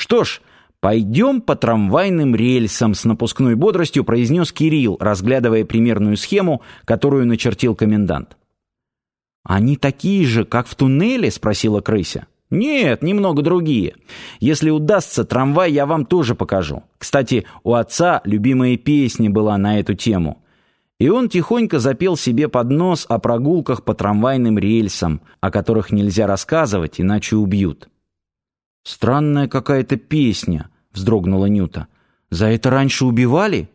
Что ж, пойдем по трамвайным рельсам с напускной бодростью произнес Кирилл, разглядывая примерную схему, которую начертил комендант. «Они такие же, как в туннеле?» — спросила крыся. «Нет, немного другие. Если удастся, трамвай я вам тоже покажу. Кстати, у отца любимая песня была на эту тему. И он тихонько запел себе под нос о прогулках по трамвайным рельсам, о которых нельзя рассказывать, иначе убьют». «Странная какая-то песня», — вздрогнула Нюта. «За это раньше убивали?»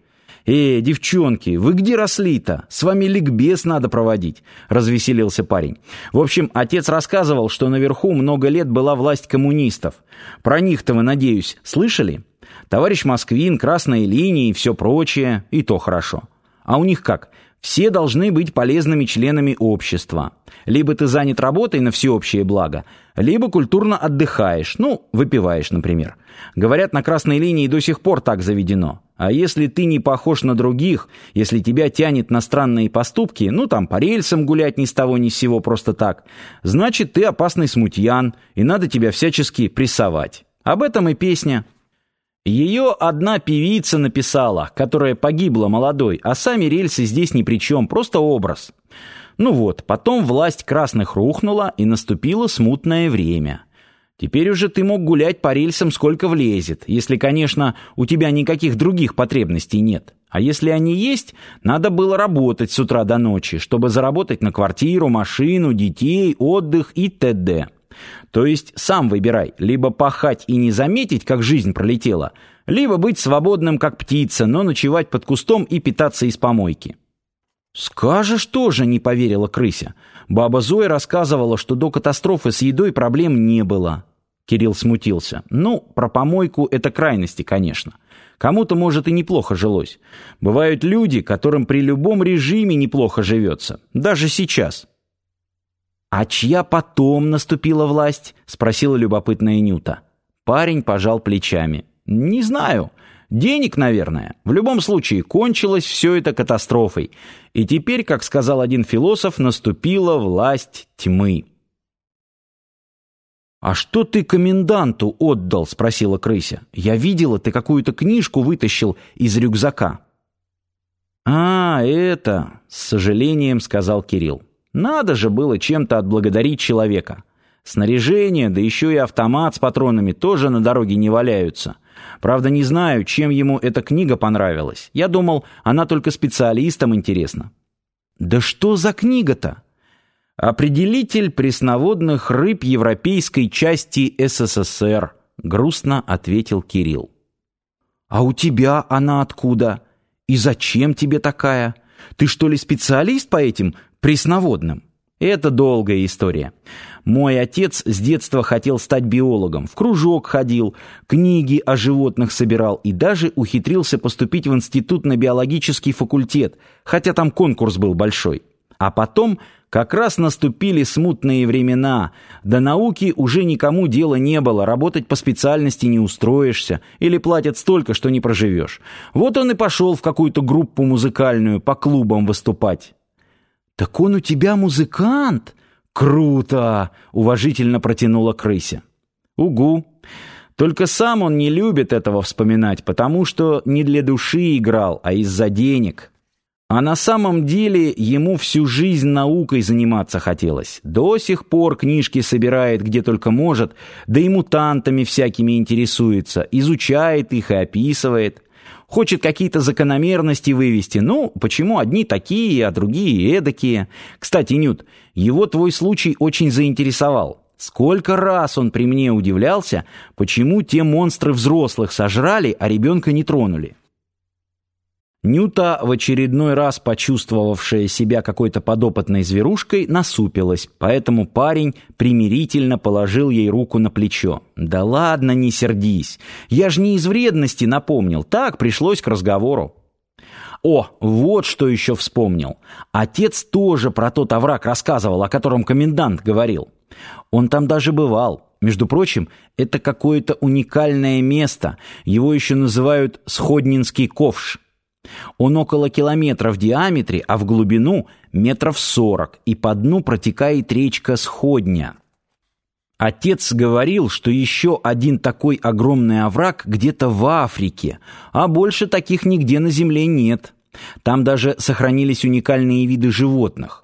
«Э, девчонки, вы где росли-то? С вами ликбез надо проводить», — развеселился парень. «В общем, отец рассказывал, что наверху много лет была власть коммунистов. Про них-то вы, надеюсь, слышали? Товарищ Москвин, красные линии и все прочее, и то хорошо. А у них как? Все должны быть полезными членами общества. Либо ты занят работой на всеобщее благо, либо культурно отдыхаешь, ну, выпиваешь, например. Говорят, на красной линии до сих пор так заведено. А если ты не похож на других, если тебя тянет на странные поступки, ну там по рельсам гулять ни с того ни с сего просто так, значит ты опасный смутьян, и надо тебя всячески прессовать. Об этом и песня. Ее одна певица написала, которая погибла молодой, а сами рельсы здесь ни при чем, просто образ. Ну вот, потом власть красных рухнула, и наступило смутное время. Теперь уже ты мог гулять по рельсам сколько влезет, если, конечно, у тебя никаких других потребностей нет. А если они есть, надо было работать с утра до ночи, чтобы заработать на квартиру, машину, детей, отдых и т.д. То есть сам выбирай, либо пахать и не заметить, как жизнь пролетела, либо быть свободным, как птица, но ночевать под кустом и питаться из помойки. «Скажешь тоже», — не поверила крыся. Баба Зоя рассказывала, что до катастрофы с едой проблем не было. Кирилл смутился. «Ну, про помойку — это крайности, конечно. Кому-то, может, и неплохо жилось. Бывают люди, которым при любом режиме неплохо живется. Даже сейчас». «А чья потом наступила власть?» — спросила любопытная Нюта. Парень пожал плечами. «Не знаю. Денег, наверное. В любом случае, кончилось все это катастрофой. И теперь, как сказал один философ, наступила власть тьмы. «А что ты коменданту отдал?» — спросила крыся. «Я видела, ты какую-то книжку вытащил из рюкзака». «А, это...» — с сожалением сказал Кирилл. «Надо же было чем-то отблагодарить человека. Снаряжение, да еще и автомат с патронами тоже на дороге не валяются. Правда, не знаю, чем ему эта книга понравилась. Я думал, она только специалистам интересна. Да что за книга-то? Определитель пресноводных рыб европейской части СССР, грустно ответил Кирилл. А у тебя она откуда? И зачем тебе такая? Ты что ли специалист по этим пресноводным? Это долгая история. Мой отец с детства хотел стать биологом, в кружок ходил, книги о животных собирал и даже ухитрился поступить в институт на биологический факультет, хотя там конкурс был большой. А потом как раз наступили смутные времена. До науки уже никому дела не было, работать по специальности не устроишься или платят столько, что не проживешь. Вот он и пошел в какую-то группу музыкальную по клубам выступать. «Так он у тебя музыкант?» «Круто!» — уважительно протянула крыся. «Угу. Только сам он не любит этого вспоминать, потому что не для души играл, а из-за денег. А на самом деле ему всю жизнь наукой заниматься хотелось. До сих пор книжки собирает где только может, да и мутантами всякими интересуется, изучает их и описывает. Хочет какие-то закономерности вывести. Ну, почему одни такие, а другие эдакие? Кстати, Нют, его твой случай очень заинтересовал. Сколько раз он при мне удивлялся, почему те монстры взрослых сожрали, а ребенка не тронули. Нюта, в очередной раз почувствовавшая себя какой-то подопытной зверушкой, насупилась, поэтому парень примирительно положил ей руку на плечо. «Да ладно, не сердись. Я ж не из вредности напомнил, так пришлось к разговору». О, вот что еще вспомнил. Отец тоже про тот овраг рассказывал, о котором комендант говорил. Он там даже бывал. Между прочим, это какое-то уникальное место. Его еще называют Сходнинский ковш. Он около километра в диаметре, а в глубину метров сорок, и по дну протекает речка Сходня. Отец говорил, что еще один такой огромный овраг где-то в Африке, а больше таких нигде на Земле нет. Там даже сохранились уникальные виды животных.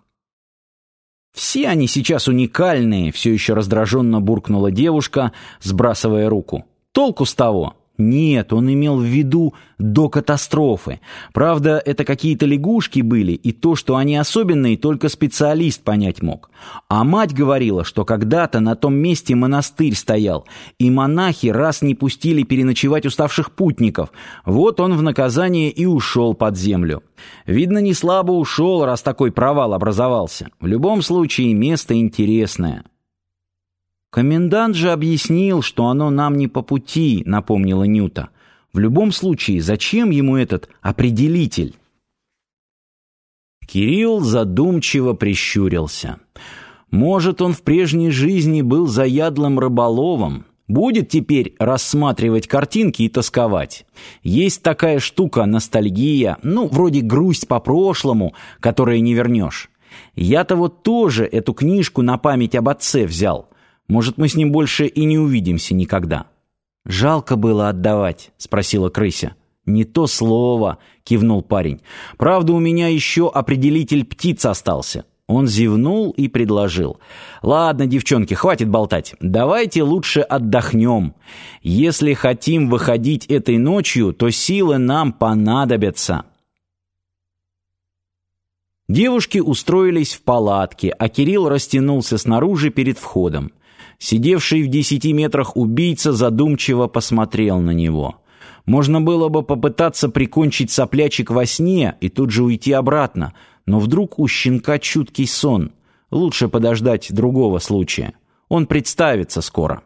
«Все они сейчас уникальные», — все еще раздраженно буркнула девушка, сбрасывая руку. «Толку с того?» Нет, он имел в виду до катастрофы. Правда, это какие-то лягушки были, и то, что они особенные, только специалист понять мог. А мать говорила, что когда-то на том месте монастырь стоял, и монахи раз не пустили переночевать уставших путников. Вот он в наказание и ушел под землю. Видно, не слабо ушел, раз такой провал образовался. В любом случае, место интересное. «Комендант же объяснил, что оно нам не по пути», — напомнила Нюта. «В любом случае, зачем ему этот определитель?» Кирилл задумчиво прищурился. «Может, он в прежней жизни был заядлым рыболовом, будет теперь рассматривать картинки и тосковать. Есть такая штука ностальгия, ну, вроде грусть по прошлому, которую не вернешь. Я-то вот тоже эту книжку на память об отце взял. Может, мы с ним больше и не увидимся никогда». «Жалко было отдавать?» — спросила крыся. «Не то слово», — кивнул парень. «Правда, у меня еще определитель птиц остался». Он зевнул и предложил. «Ладно, девчонки, хватит болтать. Давайте лучше отдохнем. Если хотим выходить этой ночью, то силы нам понадобятся». Девушки устроились в палатке, а Кирилл растянулся снаружи перед входом. Сидевший в десяти метрах убийца задумчиво посмотрел на него. Можно было бы попытаться прикончить соплячек во сне и тут же уйти обратно, но вдруг у щенка чуткий сон. Лучше подождать другого случая. Он представится скоро.